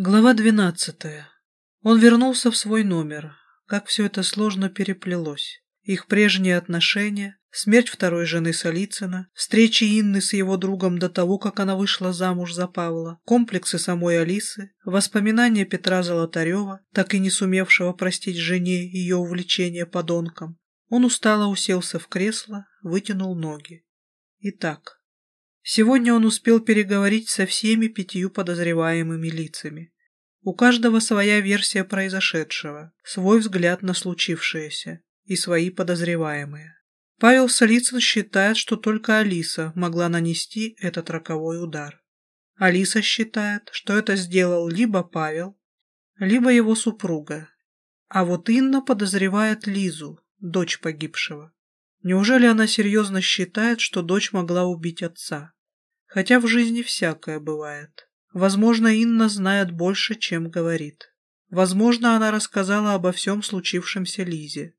Глава двенадцатая. Он вернулся в свой номер. Как все это сложно переплелось. Их прежние отношения, смерть второй жены Солицына, встречи Инны с его другом до того, как она вышла замуж за Павла, комплексы самой Алисы, воспоминания Петра Золотарева, так и не сумевшего простить жене ее увлечение подонком. Он устало уселся в кресло, вытянул ноги. Итак, Сегодня он успел переговорить со всеми пятью подозреваемыми лицами. У каждого своя версия произошедшего, свой взгляд на случившееся и свои подозреваемые. Павел Солицын считает, что только Алиса могла нанести этот роковой удар. Алиса считает, что это сделал либо Павел, либо его супруга. А вот Инна подозревает Лизу, дочь погибшего. Неужели она серьезно считает, что дочь могла убить отца? Хотя в жизни всякое бывает. Возможно, Инна знает больше, чем говорит. Возможно, она рассказала обо всем случившемся Лизе.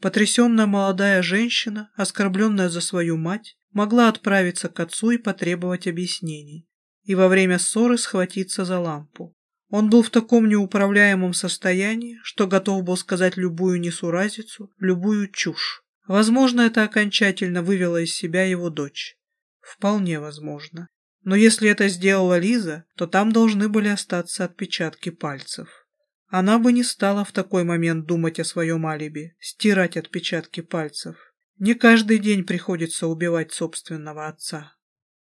Потрясенная молодая женщина, оскорбленная за свою мать, могла отправиться к отцу и потребовать объяснений, и во время ссоры схватиться за лампу. Он был в таком неуправляемом состоянии, что готов был сказать любую несуразицу, любую чушь. Возможно, это окончательно вывело из себя его дочь. Вполне возможно. Но если это сделала Лиза, то там должны были остаться отпечатки пальцев. Она бы не стала в такой момент думать о своем алиби, стирать отпечатки пальцев. Не каждый день приходится убивать собственного отца.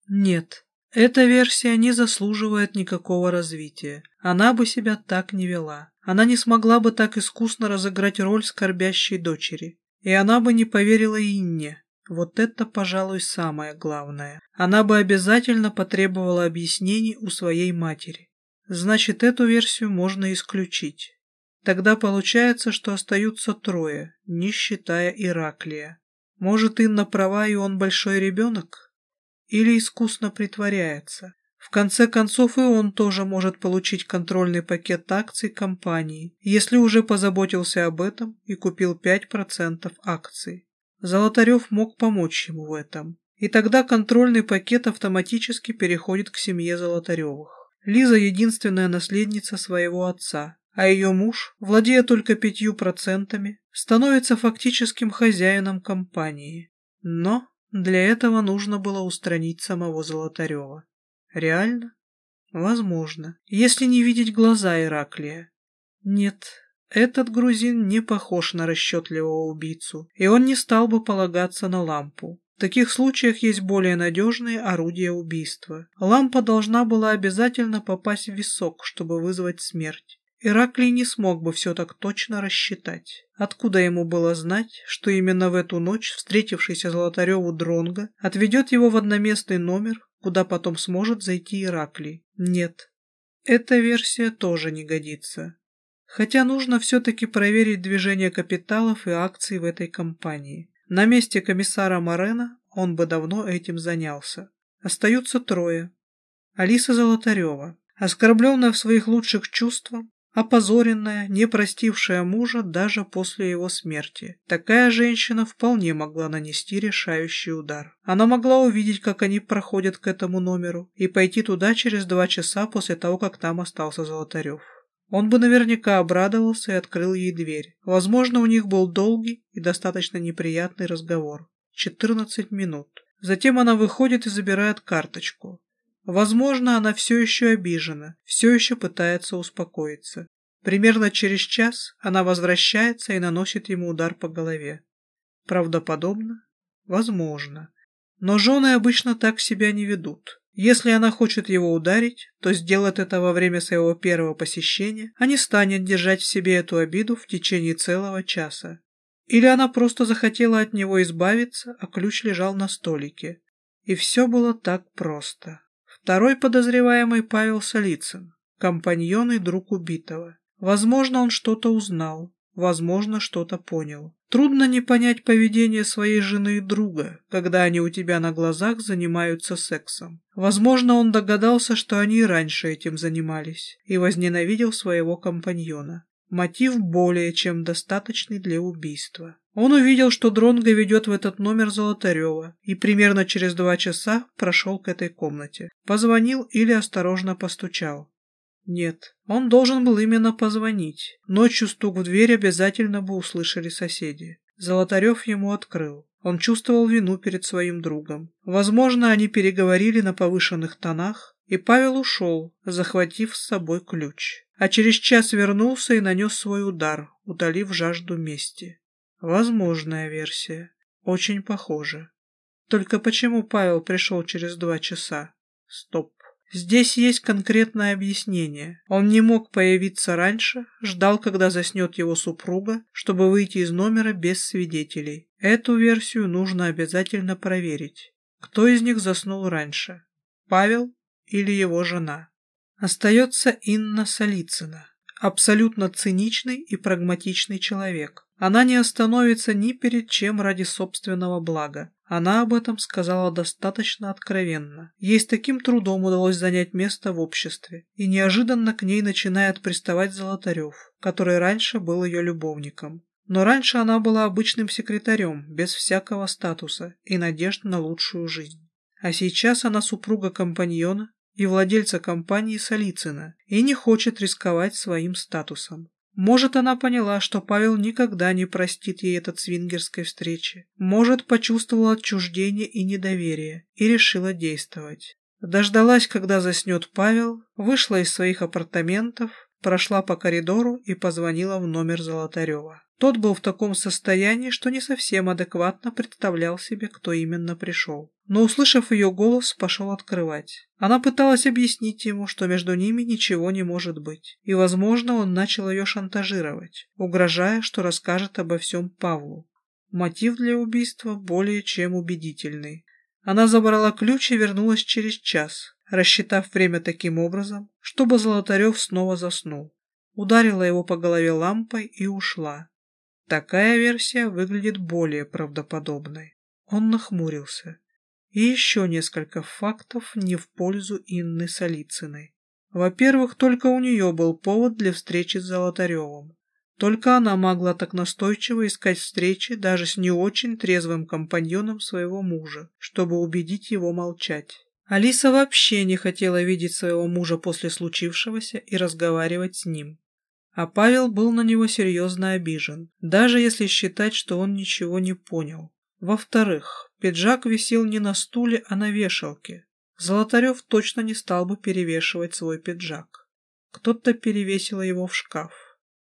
Нет, эта версия не заслуживает никакого развития. Она бы себя так не вела. Она не смогла бы так искусно разыграть роль скорбящей дочери. И она бы не поверила Инне, вот это, пожалуй, самое главное. Она бы обязательно потребовала объяснений у своей матери. Значит, эту версию можно исключить. Тогда получается, что остаются трое, не считая Ираклия. Может, Инна права, и он большой ребенок? Или искусно притворяется? В конце концов, и он тоже может получить контрольный пакет акций компании, если уже позаботился об этом и купил 5% акций. Золотарев мог помочь ему в этом. И тогда контрольный пакет автоматически переходит к семье Золотаревых. Лиза – единственная наследница своего отца, а ее муж, владея только пятью процентами, становится фактическим хозяином компании. Но для этого нужно было устранить самого Золотарева. Реально? Возможно, если не видеть глаза Ираклия. Нет, этот грузин не похож на расчетливого убийцу, и он не стал бы полагаться на лампу. В таких случаях есть более надежные орудия убийства. Лампа должна была обязательно попасть в висок, чтобы вызвать смерть. Ираклий не смог бы все так точно рассчитать. Откуда ему было знать, что именно в эту ночь встретившийся Золотареву Дронга отведет его в одноместный номер, куда потом сможет зайти Ираклий? Нет, эта версия тоже не годится. Хотя нужно все-таки проверить движение капиталов и акций в этой компании. На месте комиссара Морена он бы давно этим занялся. Остаются трое. Алиса Золотарева, оскорбленная в своих лучших чувствах, опозоренная, не простившая мужа даже после его смерти. Такая женщина вполне могла нанести решающий удар. Она могла увидеть, как они проходят к этому номеру, и пойти туда через два часа после того, как там остался Золотарев. Он бы наверняка обрадовался и открыл ей дверь. Возможно, у них был долгий и достаточно неприятный разговор. 14 минут. Затем она выходит и забирает карточку. Возможно, она все еще обижена, все еще пытается успокоиться. Примерно через час она возвращается и наносит ему удар по голове. Правдоподобно? Возможно. Но жены обычно так себя не ведут. Если она хочет его ударить, то сделает это во время своего первого посещения, а не станет держать в себе эту обиду в течение целого часа. Или она просто захотела от него избавиться, а ключ лежал на столике. И все было так просто. Второй подозреваемый Павел Солицын, компаньон и друг убитого. Возможно, он что-то узнал, возможно, что-то понял. Трудно не понять поведение своей жены и друга, когда они у тебя на глазах занимаются сексом. Возможно, он догадался, что они и раньше этим занимались, и возненавидел своего компаньона. Мотив более чем достаточный для убийства. Он увидел, что Дронго ведет в этот номер Золотарева, и примерно через два часа прошел к этой комнате. Позвонил или осторожно постучал. Нет, он должен был именно позвонить. Ночью стук в дверь обязательно бы услышали соседи. Золотарев ему открыл. Он чувствовал вину перед своим другом. Возможно, они переговорили на повышенных тонах, и Павел ушел, захватив с собой ключ. А через час вернулся и нанес свой удар, утолив жажду мести. Возможная версия. Очень похоже. Только почему Павел пришел через два часа? Стоп. Здесь есть конкретное объяснение. Он не мог появиться раньше, ждал, когда заснет его супруга, чтобы выйти из номера без свидетелей. Эту версию нужно обязательно проверить. Кто из них заснул раньше? Павел или его жена? Остается Инна Солицына. Абсолютно циничный и прагматичный человек. Она не остановится ни перед чем ради собственного блага. Она об этом сказала достаточно откровенно. Ей с таким трудом удалось занять место в обществе, и неожиданно к ней начинает приставать Золотарев, который раньше был ее любовником. Но раньше она была обычным секретарем, без всякого статуса и надежд на лучшую жизнь. А сейчас она супруга компаньона и владельца компании Солицына и не хочет рисковать своим статусом. Может, она поняла, что Павел никогда не простит ей этот свингерской встречи. Может, почувствовала отчуждение и недоверие и решила действовать. Дождалась, когда заснет Павел, вышла из своих апартаментов, прошла по коридору и позвонила в номер Золотарева. Тот был в таком состоянии, что не совсем адекватно представлял себе, кто именно пришел. Но, услышав ее голос, пошел открывать. Она пыталась объяснить ему, что между ними ничего не может быть. И, возможно, он начал ее шантажировать, угрожая, что расскажет обо всем Павлу. Мотив для убийства более чем убедительный. Она забрала ключ и вернулась через час, рассчитав время таким образом, чтобы Золотарев снова заснул. Ударила его по голове лампой и ушла. Такая версия выглядит более правдоподобной. Он нахмурился. И еще несколько фактов не в пользу Инны Солицыной. Во-первых, только у нее был повод для встречи с Золотаревым. Только она могла так настойчиво искать встречи даже с не очень трезвым компаньоном своего мужа, чтобы убедить его молчать. Алиса вообще не хотела видеть своего мужа после случившегося и разговаривать с ним. А Павел был на него серьезно обижен, даже если считать, что он ничего не понял. Во-вторых, пиджак висел не на стуле, а на вешалке. Золотарев точно не стал бы перевешивать свой пиджак. Кто-то перевесил его в шкаф.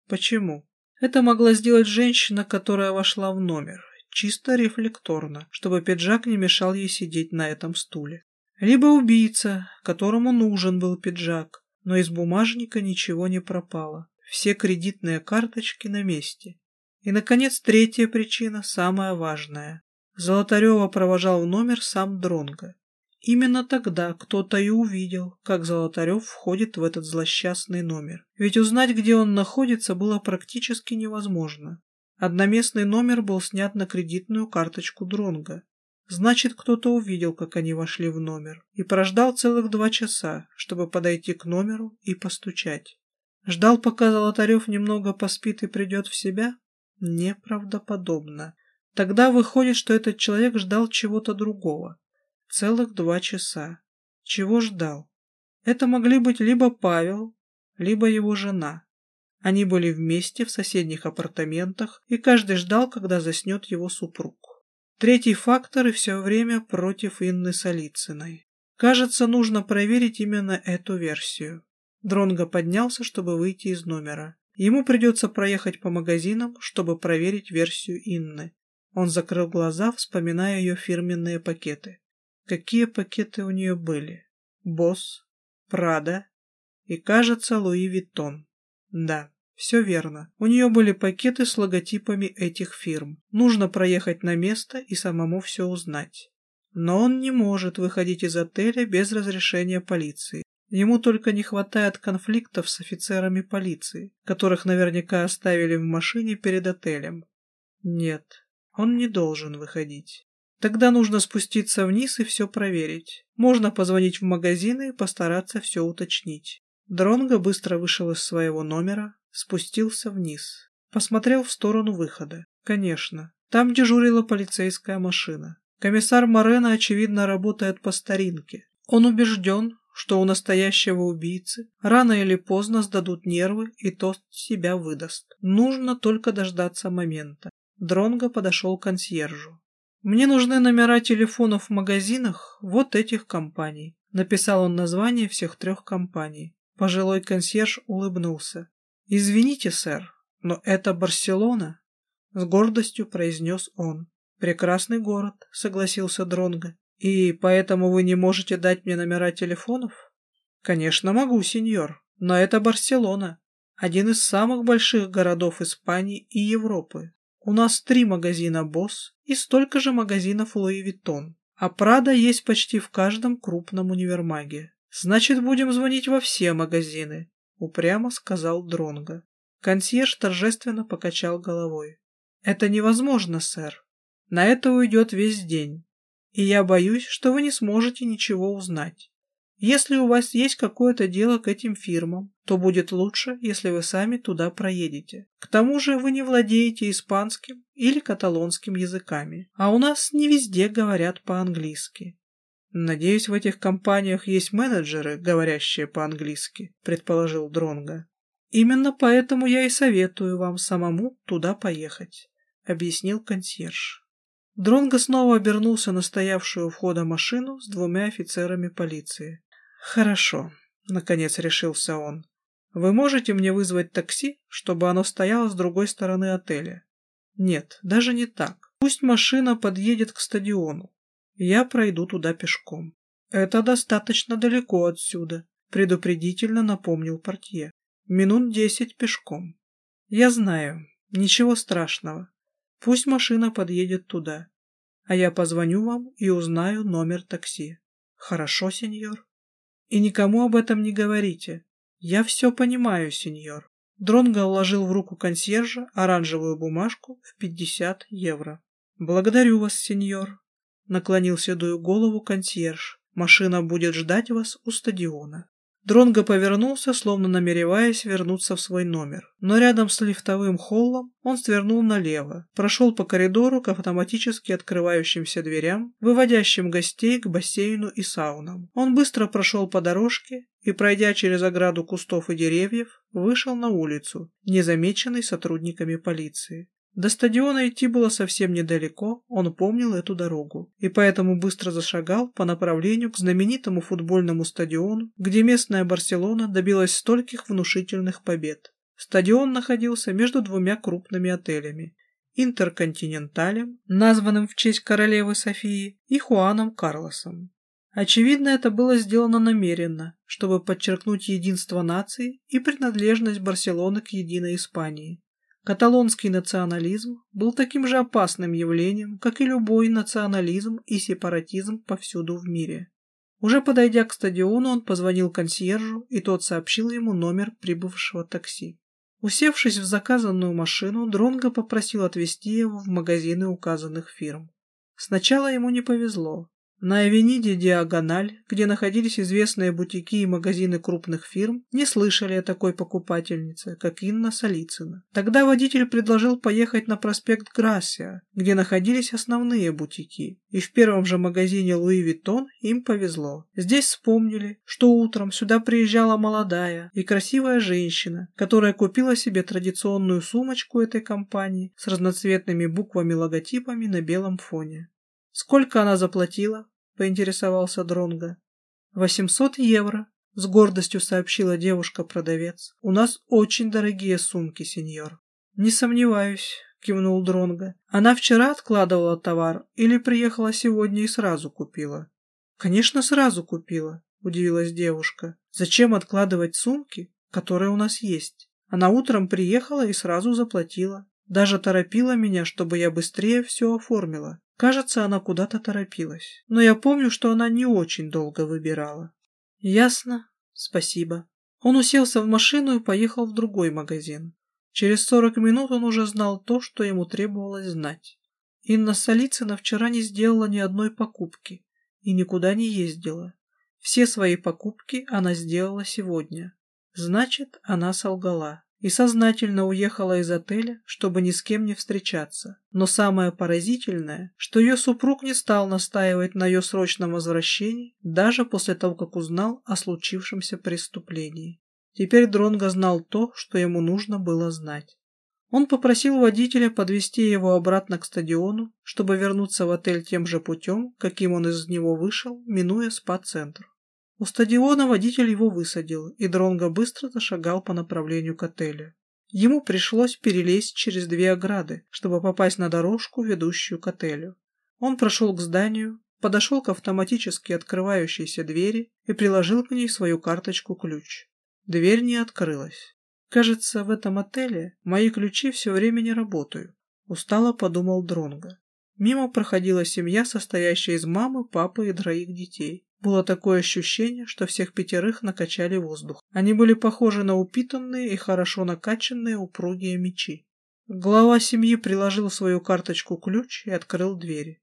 Почему? Это могла сделать женщина, которая вошла в номер, чисто рефлекторно, чтобы пиджак не мешал ей сидеть на этом стуле. Либо убийца, которому нужен был пиджак, но из бумажника ничего не пропало. Все кредитные карточки на месте. И, наконец, третья причина, самая важная. Золотарева провожал в номер сам Дронго. Именно тогда кто-то и увидел, как Золотарев входит в этот злосчастный номер. Ведь узнать, где он находится, было практически невозможно. Одноместный номер был снят на кредитную карточку Дронга. Значит, кто-то увидел, как они вошли в номер, и прождал целых два часа, чтобы подойти к номеру и постучать. Ждал, пока Золотарев немного поспит и придет в себя? Неправдоподобно. Тогда выходит, что этот человек ждал чего-то другого. Целых два часа. Чего ждал? Это могли быть либо Павел, либо его жена. Они были вместе в соседних апартаментах, и каждый ждал, когда заснет его супруг. Третий фактор и все время против Инны Солицыной. Кажется, нужно проверить именно эту версию. Дронго поднялся, чтобы выйти из номера. Ему придется проехать по магазинам, чтобы проверить версию Инны. Он закрыл глаза, вспоминая ее фирменные пакеты. Какие пакеты у нее были? Босс, Прада и, кажется, Луи Виттон. Да, все верно. У нее были пакеты с логотипами этих фирм. Нужно проехать на место и самому все узнать. Но он не может выходить из отеля без разрешения полиции. Ему только не хватает конфликтов с офицерами полиции, которых наверняка оставили в машине перед отелем. Нет, он не должен выходить. Тогда нужно спуститься вниз и все проверить. Можно позвонить в магазины и постараться все уточнить. Дронго быстро вышел из своего номера, спустился вниз. Посмотрел в сторону выхода. Конечно, там дежурила полицейская машина. Комиссар Морено, очевидно, работает по старинке. Он убежден, что у настоящего убийцы рано или поздно сдадут нервы и тот себя выдаст. Нужно только дождаться момента. Дронго подошел к консьержу. «Мне нужны номера телефонов в магазинах вот этих компаний», написал он название всех трех компаний. Пожилой консьерж улыбнулся. «Извините, сэр, но это Барселона», с гордостью произнес он. «Прекрасный город», — согласился Дронго. «И поэтому вы не можете дать мне номера телефонов?» «Конечно могу, сеньор, но это Барселона, один из самых больших городов Испании и Европы. У нас три магазина «Босс» и столько же магазинов «Луи Виттон», а «Прада» есть почти в каждом крупном универмаге. Значит, будем звонить во все магазины», — упрямо сказал Дронго. Консьерж торжественно покачал головой. «Это невозможно, сэр. На это уйдет весь день, и я боюсь, что вы не сможете ничего узнать. Если у вас есть какое-то дело к этим фирмам, то будет лучше, если вы сами туда проедете. К тому же вы не владеете испанским или каталонским языками, а у нас не везде говорят по-английски. Надеюсь, в этих компаниях есть менеджеры, говорящие по-английски, предположил Дронга. Именно поэтому я и советую вам самому туда поехать, объяснил консьерж. Дронго снова обернулся на стоявшую у входа машину с двумя офицерами полиции. «Хорошо», — наконец решился он. «Вы можете мне вызвать такси, чтобы оно стояло с другой стороны отеля?» «Нет, даже не так. Пусть машина подъедет к стадиону. Я пройду туда пешком». «Это достаточно далеко отсюда», — предупредительно напомнил портье. «Минут десять пешком». «Я знаю. Ничего страшного. Пусть машина подъедет туда, а я позвоню вам и узнаю номер такси. Хорошо, сеньор? И никому об этом не говорите. Я все понимаю, сеньор. Дронго вложил в руку консьержа оранжевую бумажку в пятьдесят евро. «Благодарю вас, сеньор», — наклонил седую голову консьерж. «Машина будет ждать вас у стадиона». Дронго повернулся, словно намереваясь вернуться в свой номер. Но рядом с лифтовым холлом он свернул налево, прошел по коридору к автоматически открывающимся дверям, выводящим гостей к бассейну и саунам. Он быстро прошел по дорожке и, пройдя через ограду кустов и деревьев, вышел на улицу, незамеченный сотрудниками полиции. До стадиона идти было совсем недалеко, он помнил эту дорогу, и поэтому быстро зашагал по направлению к знаменитому футбольному стадиону, где местная Барселона добилась стольких внушительных побед. Стадион находился между двумя крупными отелями – Интерконтиненталем, названным в честь королевы Софии, и Хуаном Карлосом. Очевидно, это было сделано намеренно, чтобы подчеркнуть единство нации и принадлежность Барселоны к единой Испании. Каталонский национализм был таким же опасным явлением, как и любой национализм и сепаратизм повсюду в мире. Уже подойдя к стадиону, он позвонил консьержу, и тот сообщил ему номер прибывшего такси. Усевшись в заказанную машину, Дронго попросил отвезти его в магазины указанных фирм. Сначала ему не повезло. На Авениде Диагональ, где находились известные бутики и магазины крупных фирм, не слышали о такой покупательнице, как Инна Солицына. Тогда водитель предложил поехать на проспект Грасия, где находились основные бутики, и в первом же магазине Louis Vuitton им повезло. Здесь вспомнили, что утром сюда приезжала молодая и красивая женщина, которая купила себе традиционную сумочку этой компании с разноцветными буквами-логотипами на белом фоне. Сколько она заплатила? поинтересовался Дронга. «Восемьсот евро», — с гордостью сообщила девушка-продавец. «У нас очень дорогие сумки, сеньор». «Не сомневаюсь», — кивнул Дронга. «Она вчера откладывала товар или приехала сегодня и сразу купила?» «Конечно, сразу купила», — удивилась девушка. «Зачем откладывать сумки, которые у нас есть?» Она утром приехала и сразу заплатила. Даже торопила меня, чтобы я быстрее все оформила. Кажется, она куда-то торопилась. Но я помню, что она не очень долго выбирала. Ясно. Спасибо. Он уселся в машину и поехал в другой магазин. Через сорок минут он уже знал то, что ему требовалось знать. Инна Солицына вчера не сделала ни одной покупки и никуда не ездила. Все свои покупки она сделала сегодня. Значит, она солгала. И сознательно уехала из отеля, чтобы ни с кем не встречаться. Но самое поразительное, что ее супруг не стал настаивать на ее срочном возвращении, даже после того, как узнал о случившемся преступлении. Теперь Дронго знал то, что ему нужно было знать. Он попросил водителя подвести его обратно к стадиону, чтобы вернуться в отель тем же путем, каким он из него вышел, минуя спа-центр. У стадиона водитель его высадил, и Дронго быстро зашагал по направлению к отелю. Ему пришлось перелезть через две ограды, чтобы попасть на дорожку, ведущую к отелю. Он прошел к зданию, подошел к автоматически открывающейся двери и приложил к ней свою карточку-ключ. Дверь не открылась. Кажется, в этом отеле мои ключи все время не работают. Устало подумал Дронго. Мимо проходила семья, состоящая из мамы, папы и троих детей. Было такое ощущение, что всех пятерых накачали воздух. Они были похожи на упитанные и хорошо накачанные упругие мечи. Глава семьи приложил свою карточку-ключ и открыл двери.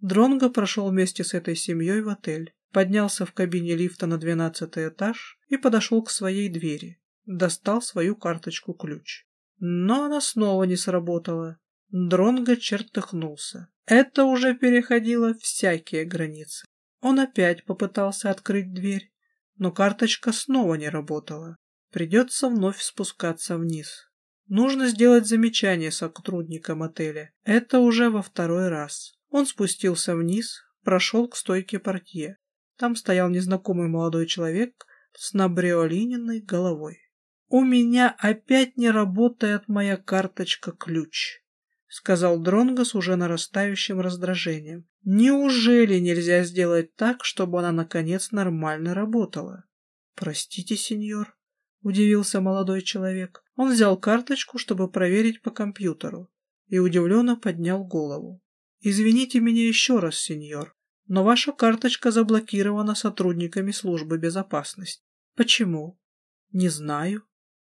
Дронго прошел вместе с этой семьей в отель, поднялся в кабине лифта на двенадцатый этаж и подошел к своей двери. Достал свою карточку-ключ. Но она снова не сработала. Дронго чертыхнулся. Это уже переходило всякие границы. Он опять попытался открыть дверь, но карточка снова не работала. Придется вновь спускаться вниз. Нужно сделать замечание сотрудникам отеля. Это уже во второй раз. Он спустился вниз, прошел к стойке портье. Там стоял незнакомый молодой человек с набриолиненной головой. «У меня опять не работает моя карточка-ключ», — сказал Дронго с уже нарастающим раздражением. Неужели нельзя сделать так, чтобы она, наконец, нормально работала? Простите, сеньор, удивился молодой человек. Он взял карточку, чтобы проверить по компьютеру, и удивленно поднял голову. Извините меня еще раз, сеньор, но ваша карточка заблокирована сотрудниками службы безопасности. Почему? Не знаю.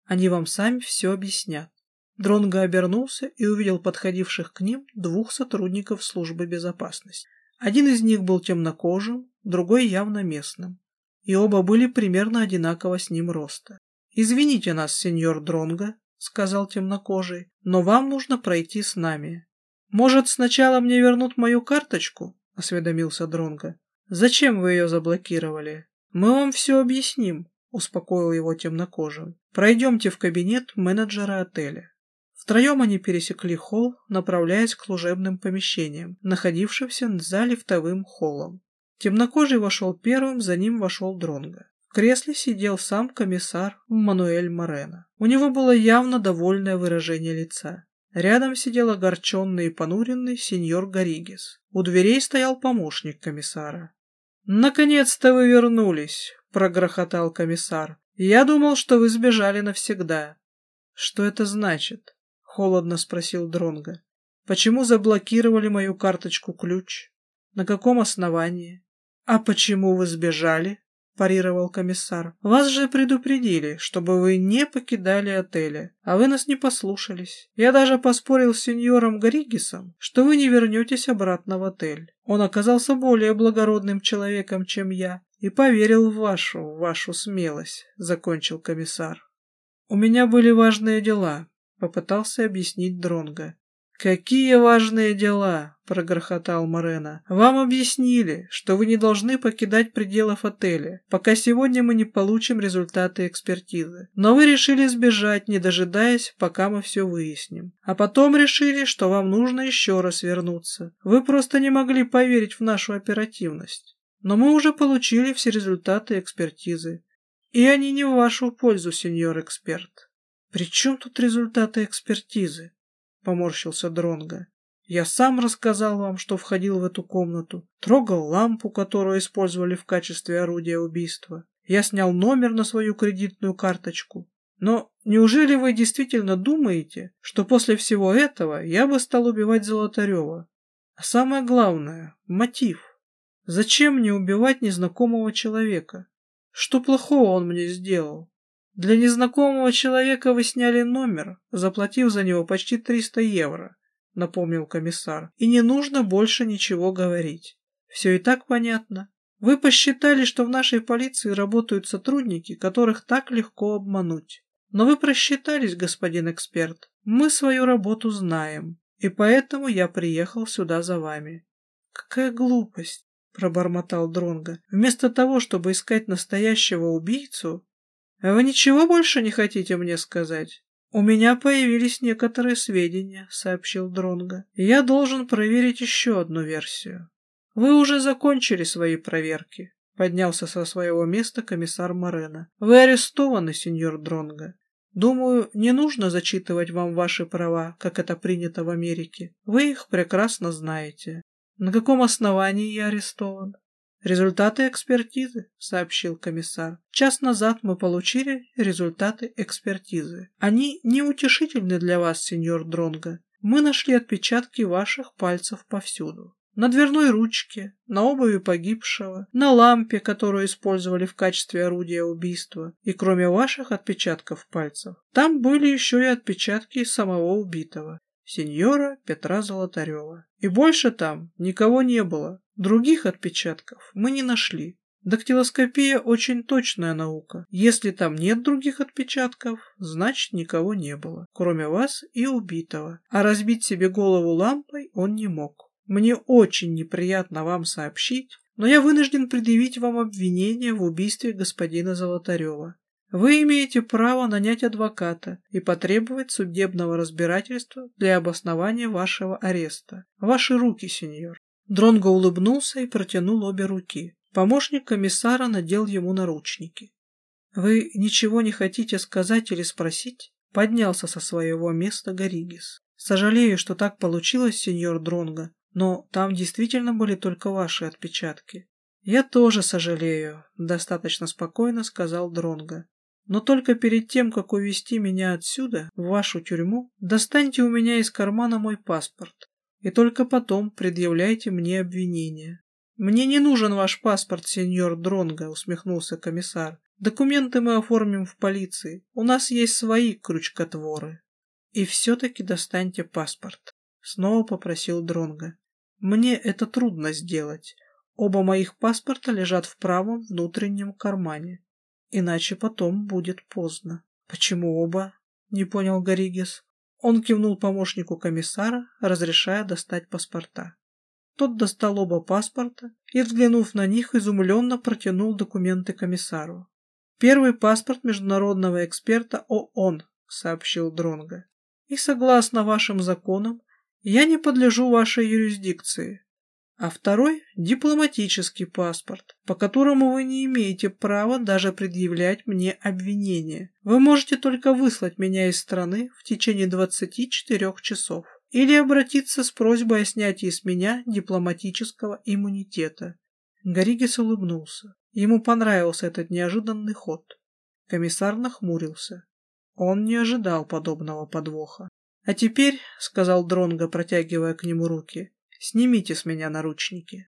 Они вам сами все объяснят. Дронго обернулся и увидел подходивших к ним двух сотрудников службы безопасности. Один из них был темнокожим, другой явно местным. И оба были примерно одинаково с ним роста. «Извините нас, сеньор Дронго», — сказал темнокожий, — «но вам нужно пройти с нами». «Может, сначала мне вернут мою карточку?» — осведомился Дронго. «Зачем вы ее заблокировали?» «Мы вам все объясним», — успокоил его темнокожий. «Пройдемте в кабинет менеджера отеля». Втроем они пересекли холл, направляясь к служебным помещениям, находившимся за лифтовым холлом. Темнокожий вошел первым, за ним вошел Дронго. В кресле сидел сам комиссар Мануэль Морено. У него было явно довольное выражение лица. Рядом сидел огорченный и понуренный сеньор Гаригес. У дверей стоял помощник комиссара. «Наконец-то вы вернулись!» — прогрохотал комиссар. «Я думал, что вы сбежали навсегда». «Что это значит?» Холодно спросил Дронга. Почему заблокировали мою карточку-ключ? На каком основании? А почему вы сбежали? парировал комиссар. Вас же предупредили, чтобы вы не покидали отеля, а вы нас не послушались. Я даже поспорил с сеньором Гаригисом, что вы не вернетесь обратно в отель. Он оказался более благородным человеком, чем я, и поверил в вашу, в вашу смелость, закончил комиссар. У меня были важные дела, попытался объяснить Дронга. «Какие важные дела!» — прогрохотал Морена. «Вам объяснили, что вы не должны покидать пределов отеля, пока сегодня мы не получим результаты экспертизы. Но вы решили сбежать, не дожидаясь, пока мы все выясним. А потом решили, что вам нужно еще раз вернуться. Вы просто не могли поверить в нашу оперативность. Но мы уже получили все результаты экспертизы. И они не в вашу пользу, сеньор эксперт». «При чем тут результаты экспертизы?» — поморщился Дронга. «Я сам рассказал вам, что входил в эту комнату, трогал лампу, которую использовали в качестве орудия убийства. Я снял номер на свою кредитную карточку. Но неужели вы действительно думаете, что после всего этого я бы стал убивать Золотарева? А самое главное — мотив. Зачем мне убивать незнакомого человека? Что плохого он мне сделал? Для незнакомого человека вы сняли номер, заплатив за него почти 300 евро, напомнил комиссар. И не нужно больше ничего говорить. Все и так понятно. Вы посчитали, что в нашей полиции работают сотрудники, которых так легко обмануть. Но вы просчитались, господин эксперт. Мы свою работу знаем, и поэтому я приехал сюда за вами. Какая глупость, пробормотал Дронга. Вместо того, чтобы искать настоящего убийцу, вы ничего больше не хотите мне сказать? У меня появились некоторые сведения, сообщил Дронга. Я должен проверить еще одну версию. Вы уже закончили свои проверки. Поднялся со своего места комиссар Морено. Вы арестованы, сеньор Дронга. Думаю, не нужно зачитывать вам ваши права, как это принято в Америке. Вы их прекрасно знаете. На каком основании я арестован? Результаты экспертизы, сообщил комиссар. Час назад мы получили результаты экспертизы. Они неутешительны для вас, сеньор Дронга. Мы нашли отпечатки ваших пальцев повсюду на дверной ручке, на обуви погибшего, на лампе, которую использовали в качестве орудия убийства, и кроме ваших отпечатков пальцев, там были еще и отпечатки самого убитого, сеньора Петра Золотарева. И больше там никого не было, других отпечатков мы не нашли. Дактилоскопия очень точная наука. Если там нет других отпечатков, значит никого не было, кроме вас и убитого. А разбить себе голову лампой он не мог. Мне очень неприятно вам сообщить, но я вынужден предъявить вам обвинение в убийстве господина Золотарева. Вы имеете право нанять адвоката и потребовать судебного разбирательства для обоснования вашего ареста. Ваши руки, сеньор. Дронго улыбнулся и протянул обе руки. Помощник комиссара надел ему наручники. «Вы ничего не хотите сказать или спросить?» Поднялся со своего места Горигис. «Сожалею, что так получилось, сеньор Дронго, но там действительно были только ваши отпечатки. Я тоже сожалею, достаточно спокойно сказал Дронга. Но только перед тем, как увести меня отсюда, в вашу тюрьму, достаньте у меня из кармана мой паспорт. И только потом предъявляйте мне обвинение. Мне не нужен ваш паспорт, сеньор Дронга, усмехнулся комиссар. Документы мы оформим в полиции. У нас есть свои крючкотворы. И все-таки достаньте паспорт. Снова попросил Дронга. Мне это трудно сделать. Оба моих паспорта лежат в правом внутреннем кармане. Иначе потом будет поздно. Почему оба? Не понял Горигес. Он кивнул помощнику комиссара, разрешая достать паспорта. Тот достал оба паспорта и, взглянув на них, изумленно протянул документы комиссару. «Первый паспорт международного эксперта ООН», — сообщил Дронга. «И согласно вашим законам, я не подлежу вашей юрисдикции. А второй – дипломатический паспорт, по которому вы не имеете права даже предъявлять мне обвинение. Вы можете только выслать меня из страны в течение 24 часов или обратиться с просьбой о снятии с меня дипломатического иммунитета. Горигис улыбнулся. Ему понравился этот неожиданный ход. Комиссар нахмурился. Он не ожидал подобного подвоха. «А теперь, — сказал Дронго, протягивая к нему руки, — снимите с меня наручники».